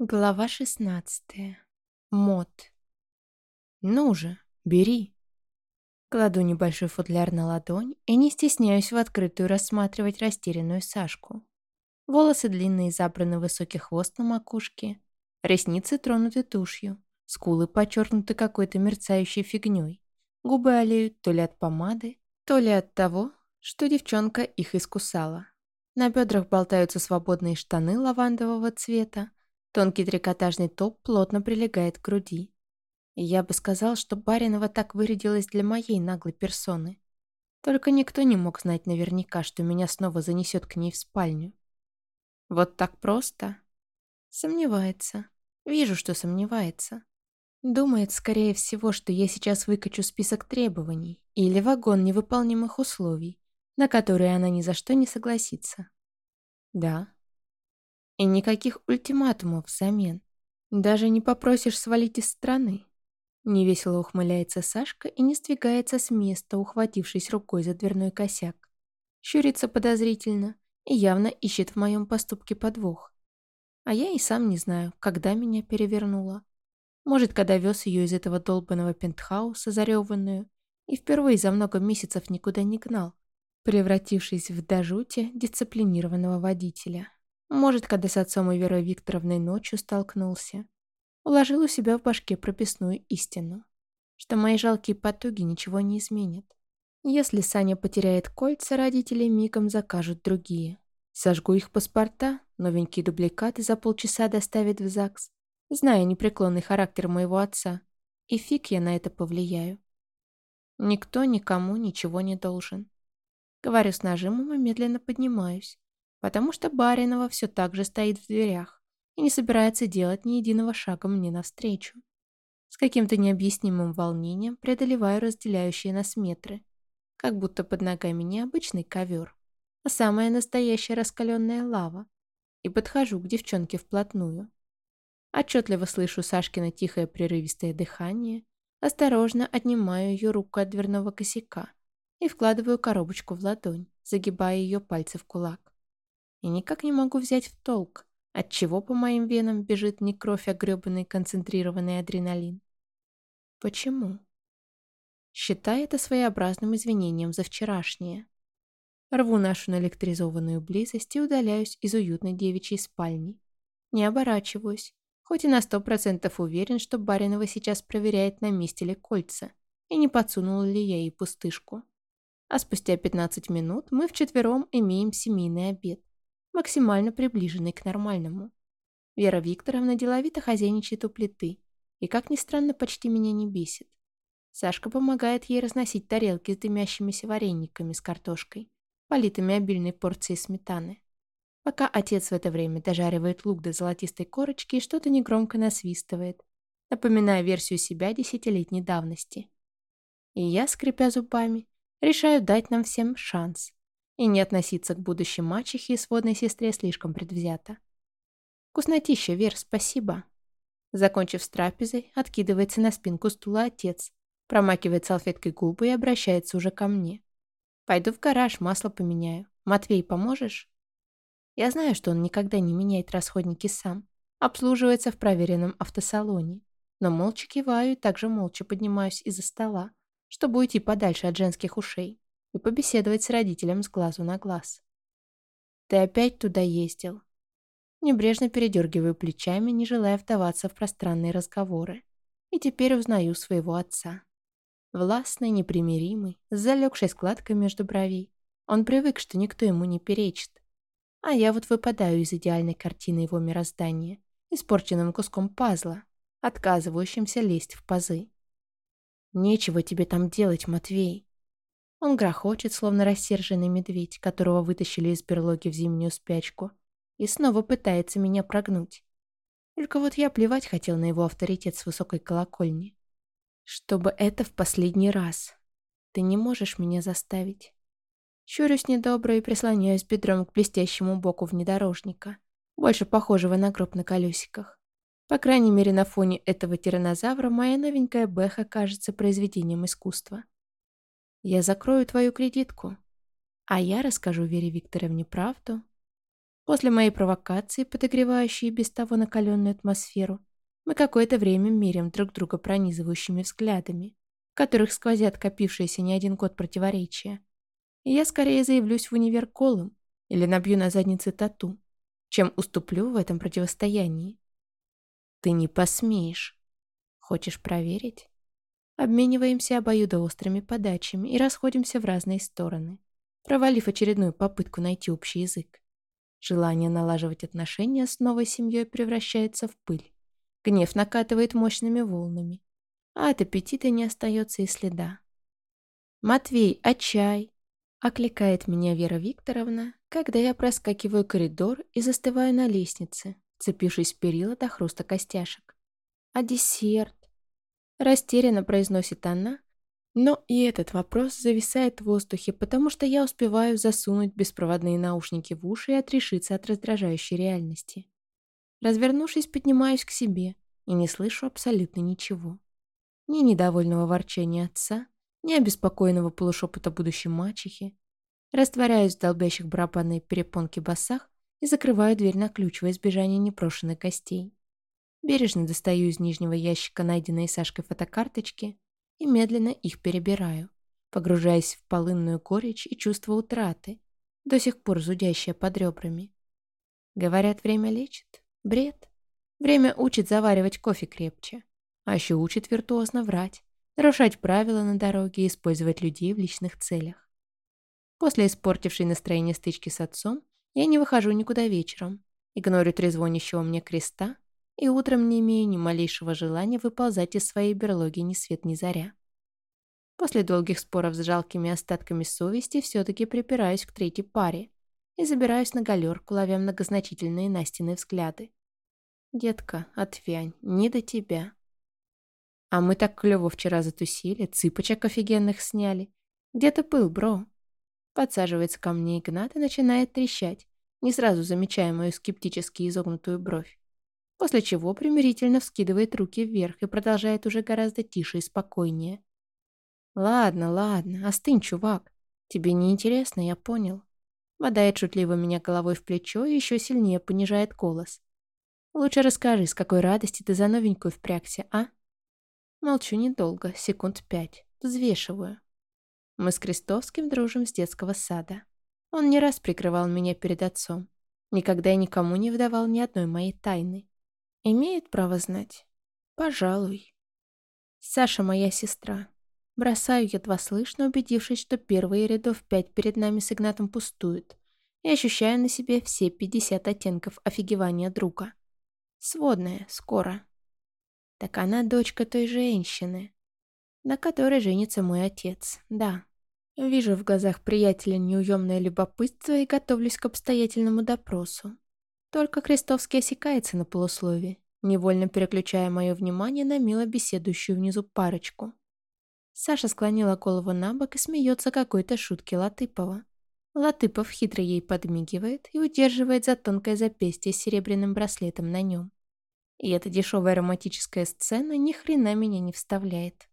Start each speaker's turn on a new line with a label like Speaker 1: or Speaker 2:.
Speaker 1: Глава шестнадцатая. Мод. «Ну же, бери!» Кладу небольшой футляр на ладонь и не стесняюсь в открытую рассматривать растерянную Сашку. Волосы длинные, забраны высокий хвост на макушке, ресницы тронуты тушью, скулы подчеркнуты какой-то мерцающей фигней, губы олеют то ли от помады, то ли от того, что девчонка их искусала. На бедрах болтаются свободные штаны лавандового цвета, Тонкий трикотажный топ плотно прилегает к груди. Я бы сказал, что Баринова так вырядилась для моей наглой персоны. Только никто не мог знать наверняка, что меня снова занесет к ней в спальню. Вот так просто? Сомневается. Вижу, что сомневается. Думает, скорее всего, что я сейчас выкачу список требований или вагон невыполнимых условий, на которые она ни за что не согласится. Да, и никаких ультиматумов взамен. Даже не попросишь свалить из страны. Невесело ухмыляется Сашка и не сдвигается с места, ухватившись рукой за дверной косяк. Щурится подозрительно и явно ищет в моем поступке подвох. А я и сам не знаю, когда меня перевернуло. Может, когда вез ее из этого долбанного пентхауса, зареванную, и впервые за много месяцев никуда не гнал, превратившись в дожути дисциплинированного водителя. Может, когда с отцом и Верой Викторовной ночью столкнулся. Уложил у себя в башке прописную истину. Что мои жалкие потуги ничего не изменят. Если Саня потеряет кольца, родители мигом закажут другие. Сожгу их паспорта, новенькие дубликаты за полчаса доставят в ЗАГС, зная непреклонный характер моего отца. И фиг я на это повлияю. Никто никому ничего не должен. Говорю с нажимом и медленно поднимаюсь потому что Баринова все так же стоит в дверях и не собирается делать ни единого шага мне навстречу. С каким-то необъяснимым волнением преодолеваю разделяющие нас метры, как будто под ногами не обычный ковер, а самая настоящая раскаленная лава, и подхожу к девчонке вплотную. Отчетливо слышу Сашкино тихое прерывистое дыхание, осторожно отнимаю ее руку от дверного косяка и вкладываю коробочку в ладонь, загибая ее пальцы в кулак и никак не могу взять в толк, от чего по моим венам бежит не кровь, а грёбаный концентрированный адреналин. Почему? Считай это своеобразным извинением за вчерашнее. Рву нашу наэлектризованную близость и удаляюсь из уютной девичьей спальни. Не оборачиваюсь, хоть и на сто процентов уверен, что Баринова сейчас проверяет, на месте ли кольца, и не подсунула ли я ей пустышку. А спустя 15 минут мы вчетвером имеем семейный обед максимально приближенный к нормальному. Вера Викторовна деловито хозяйничает у плиты и, как ни странно, почти меня не бесит. Сашка помогает ей разносить тарелки с дымящимися варениками с картошкой, политыми обильной порцией сметаны. Пока отец в это время дожаривает лук до золотистой корочки и что-то негромко насвистывает, напоминая версию себя десятилетней давности. И я, скрипя зубами, решаю дать нам всем шанс и не относиться к будущей мачехе и сводной сестре слишком предвзято. «Вкуснотища, Вер, спасибо». Закончив с трапезой, откидывается на спинку стула отец, промакивает салфеткой губы и обращается уже ко мне. «Пойду в гараж, масло поменяю. Матвей, поможешь?» Я знаю, что он никогда не меняет расходники сам, обслуживается в проверенном автосалоне, но молча киваю и также молча поднимаюсь из-за стола, чтобы уйти подальше от женских ушей и побеседовать с родителем с глазу на глаз. «Ты опять туда ездил?» Небрежно передергиваю плечами, не желая вдаваться в пространные разговоры. И теперь узнаю своего отца. Властный, непримиримый, с залегшей складкой между бровей. Он привык, что никто ему не перечит. А я вот выпадаю из идеальной картины его мироздания, испорченным куском пазла, отказывающимся лезть в пазы. «Нечего тебе там делать, Матвей», он грохочет, словно рассерженный медведь, которого вытащили из берлоги в зимнюю спячку, и снова пытается меня прогнуть. Только вот я плевать хотел на его авторитет с высокой колокольни. Чтобы это в последний раз. Ты не можешь меня заставить. Щурюсь недобро и прислоняюсь бедром к блестящему боку внедорожника, больше похожего на гроб на колесиках. По крайней мере, на фоне этого тиранозавра моя новенькая Бэха кажется произведением искусства. Я закрою твою кредитку. А я расскажу Вере Викторовне правду. После моей провокации, подогревающей без того накаленную атмосферу, мы какое-то время меряем друг друга пронизывающими взглядами, в которых сквозят копившиеся не один год противоречия. И я скорее заявлюсь в универ колом или набью на заднице тату, чем уступлю в этом противостоянии. Ты не посмеешь. Хочешь проверить? Обмениваемся обоюдоострыми подачами и расходимся в разные стороны, провалив очередную попытку найти общий язык. Желание налаживать отношения с новой семьей превращается в пыль. Гнев накатывает мощными волнами, а от аппетита не остается и следа. «Матвей, а чай?» — окликает меня Вера Викторовна, когда я проскакиваю коридор и застываю на лестнице, цепившись в перила до хруста костяшек. «А десерт?» Растерянно произносит она, но и этот вопрос зависает в воздухе, потому что я успеваю засунуть беспроводные наушники в уши и отрешиться от раздражающей реальности. Развернувшись, поднимаюсь к себе и не слышу абсолютно ничего. Ни недовольного ворчания отца, ни обеспокоенного полушепота будущей мачехи. Растворяюсь в долбящих барабанные перепонки басах и закрываю дверь на ключ во избежание непрошенных гостей. Бережно достаю из нижнего ящика найденные Сашкой фотокарточки и медленно их перебираю, погружаясь в полынную горечь и чувство утраты, до сих пор зудящее под ребрами. Говорят, время лечит. Бред. Время учит заваривать кофе крепче. А еще учит виртуозно врать, нарушать правила на дороге и использовать людей в личных целях. После испортившей настроение стычки с отцом я не выхожу никуда вечером, игнорю трезвонящего мне креста и утром не имею ни малейшего желания выползать из своей берлоги ни свет ни заря. После долгих споров с жалкими остатками совести все-таки припираюсь к третьей паре и забираюсь на галерку, ловя многозначительные Настины взгляды. «Детка, отвянь, не до тебя». «А мы так клево вчера затусили, цыпочек офигенных сняли. Где ты был, бро?» Подсаживается ко мне Игнат и начинает трещать, не сразу замечая мою скептически изогнутую бровь после чего примирительно вскидывает руки вверх и продолжает уже гораздо тише и спокойнее. «Ладно, ладно, остынь, чувак. Тебе не интересно, я понял». Бодает шутливо меня головой в плечо и еще сильнее понижает голос. «Лучше расскажи, с какой радости ты за новенькую впрягся, а?» Молчу недолго, секунд пять. Взвешиваю. Мы с Крестовским дружим с детского сада. Он не раз прикрывал меня перед отцом. Никогда и никому не выдавал ни одной моей тайны. Имеет право знать? Пожалуй. Саша моя сестра. Бросаю едва слышно, убедившись, что первые рядов пять перед нами с Игнатом пустуют, и ощущаю на себе все 50 оттенков офигевания друга. Сводная, скоро. Так она дочка той женщины, на которой женится мой отец, да. Вижу в глазах приятеля неуемное любопытство и готовлюсь к обстоятельному допросу. Только Крестовский осекается на полуслове, невольно переключая мое внимание на мило беседующую внизу парочку. Саша склонила голову на бок и смеется какой-то шутки Латыпова. Латыпов хитро ей подмигивает и удерживает за тонкое запястье с серебряным браслетом на нем. И эта дешевая романтическая сцена ни хрена меня не вставляет.